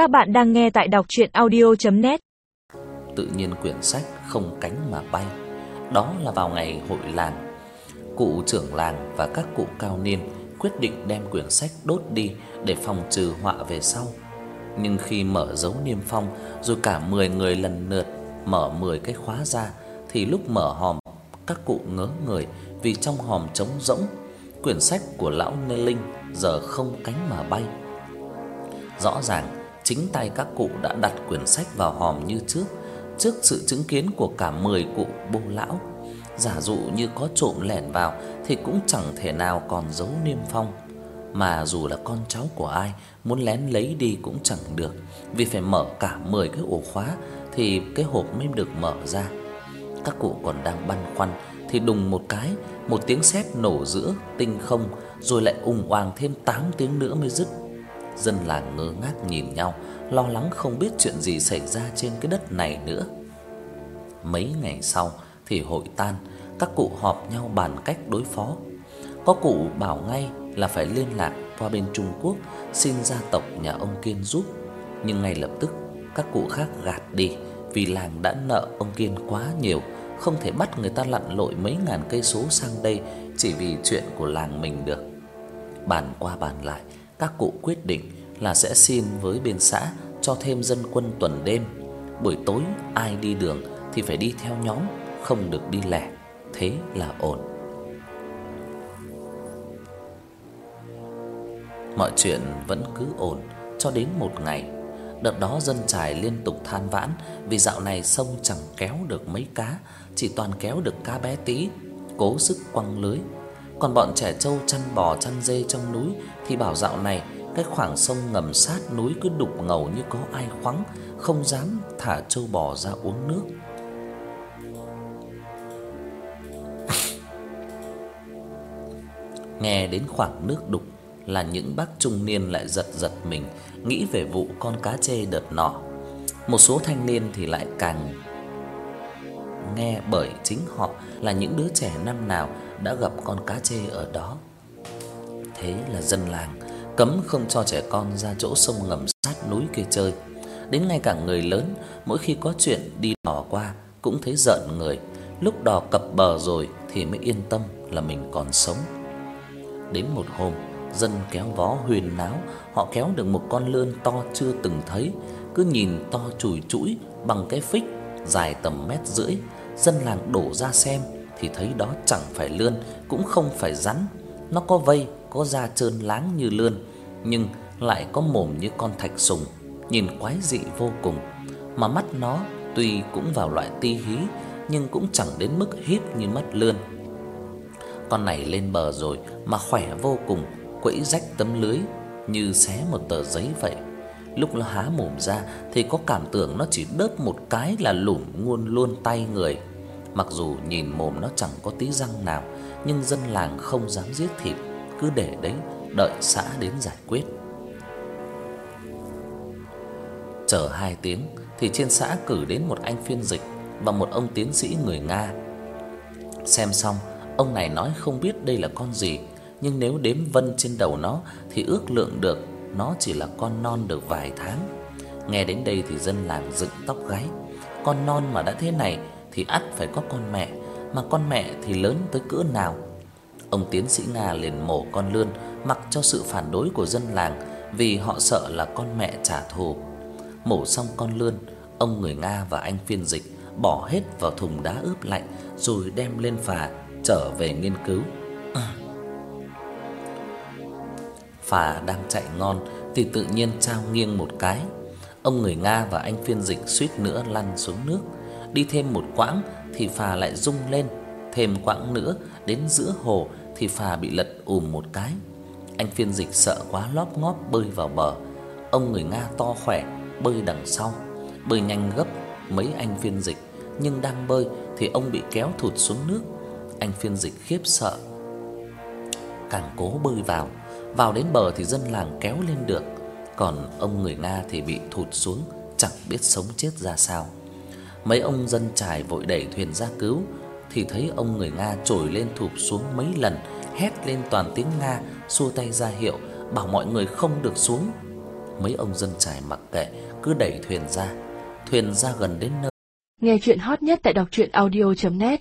Các bạn đang nghe tại đọc audio net Tự nhiên quyển sách không cánh mà bay. Đó là vào ngày hội làng. Cụ trưởng làng và các cụ cao niên quyết định đem quyển sách đốt đi để phòng trừ họa về sau. Nhưng khi mở dấu niêm phong rồi cả 10 người lần lượt mở 10 cái khóa ra thì lúc mở hòm các cụ ngớ người vì trong hòm trống rỗng, quyển sách của lão Nê Linh giờ không cánh mà bay. Rõ ràng chính tay các cụ đã đặt quyển sách vào hòm như trước, trước sự chứng kiến của cả 10 cụ bô lão. Giả dụ như có trộm lẻn vào thì cũng chẳng thể nào còn giấu niêm phong, mà dù là con cháu của ai muốn lén lấy đi cũng chẳng được, vì phải mở cả 10 cái ổ khóa thì cái hộp mới được mở ra. Các cụ còn đang băn khoăn thì đùng một cái, một tiếng sét nổ giữa tinh không, rồi lại ùng oàng thêm 8 tiếng nữa mới dứt. Dân làng ngơ ngác nhìn nhau, lo lắng không biết chuyện gì xảy ra trên cái đất này nữa. Mấy ngày sau thì hội tan, các cụ họp nhau bàn cách đối phó. Có cụ bảo ngay là phải liên lạc qua bên Trung Quốc xin gia tộc nhà ông Kiên giúp, nhưng ngay lập tức các cụ khác gạt đi vì làng đã nợ ông Kiên quá nhiều, không thể bắt người ta lặn lội mấy ngàn cây số sang đây chỉ vì chuyện của làng mình được. Bàn qua bàn lại, các cụ quyết định là sẽ xin với bên xã cho thêm dân quân tuần đêm. Buổi tối ai đi đường thì phải đi theo nhóm, không được đi lẻ, thế là ổn. Mọi chuyện vẫn cứ ổn cho đến một ngày. Đợt đó dân trài liên tục than vãn vì dạo này sông chẳng kéo được mấy cá, chỉ toàn kéo được cá bé tí, cố sức quăng lưới. Còn bọn trẻ trâu chăn bò chăn dê trong núi thì bảo dạo này cái khoảng sông ngầm sát núi cứ đục ngầu như có ai khoắng, không dám thả trâu bò ra uống nước. Nghe đến khoảng nước đục là những bác trung niên lại giật giật mình, nghĩ về vụ con cá chê đợt nọ. Một số thanh niên thì lại càng nghe bởi chính họ là những đứa trẻ năm nào đã gặp con cá chê ở đó. Thế là dân làng cấm không cho trẻ con ra chỗ sông ngầm sát núi kia chơi. Đến ngay cả người lớn mỗi khi có chuyện đi đò qua cũng thấy giận người, lúc đò cập bờ rồi thì mới yên tâm là mình còn sống. Đến một hôm, dân kéo vó huyền náo, họ kéo được một con lươn to chưa từng thấy, cứ nhìn to chùi chũi bằng cái phích dài tầm mét rưỡi, dân làng đổ ra xem thì thấy đó chẳng phải lươn, cũng không phải rắn, nó có vây, có da trơn láng như lươn, nhưng lại có mồm như con thạch sùng, nhìn quái dị vô cùng. Mà mắt nó tuy cũng vào loại ti hí nhưng cũng chẳng đến mức hít như mắt lươn. Con này lên bờ rồi mà khỏe vô cùng, quẫy rách tấm lưới như xé một tờ giấy vậy. Lúc nó há mồm ra thì có cảm tưởng nó chỉ đớp một cái là lủng nguồn luôn tay người. Mặc dù nhìn mồm nó chẳng có tí răng nào, nhưng dân làng không dám giết thịt, cứ để đấy đợi xã đến giải quyết. Chờ 2 tiếng thì trên xã cử đến một anh phiên dịch và một ông tiến sĩ người Nga. Xem xong, ông này nói không biết đây là con gì, nhưng nếu đếm vân trên đầu nó thì ước lượng được nó chỉ là con non được vài tháng. Nghe đến đây thì dân làng dựng tóc gáy. Con non mà đã thế này thì ắt phải có con mẹ, mà con mẹ thì lớn tới cỡ nào? Ông tiến sĩ Nga liền mổ con lươn mặc cho sự phản đối của dân làng vì họ sợ là con mẹ trả thù. Mổ xong con lươn, ông người Nga và anh phiên dịch bỏ hết vào thùng đá ướp lạnh rồi đem lên phà trở về nghiên cứu. Phà đang chạy ngon thì tự nhiên trao nghiêng một cái. Ông người Nga và anh phiên dịch suýt nữa lăn xuống nước. Đi thêm một quãng thì phà lại rung lên, thêm quãng nữa đến giữa hồ thì phà bị lật ùm một cái. Anh phiên dịch sợ quá lóp ngóp bơi vào bờ. Ông người Nga to khỏe bơi đằng sau, bơi nhanh gấp mấy anh phiên dịch, nhưng đang bơi thì ông bị kéo thụt xuống nước. Anh phiên dịch khiếp sợ, càng cố bơi vào, vào đến bờ thì dân làng kéo lên được, còn ông người Nga thì bị thụt xuống, chẳng biết sống chết ra sao. Mấy ông dân trài vội đẩy thuyền ra cứu thì thấy ông người Nga trồi lên thụp xuống mấy lần, hét lên toàn tiếng Nga, xua tay ra hiệu bảo mọi người không được xuống. mấy ông dân trải mặc kệ, cứ đẩy thuyền ra. Thuyền ra gần đến nơi Nghe truyện hot nhất tại doctruyenaudio.net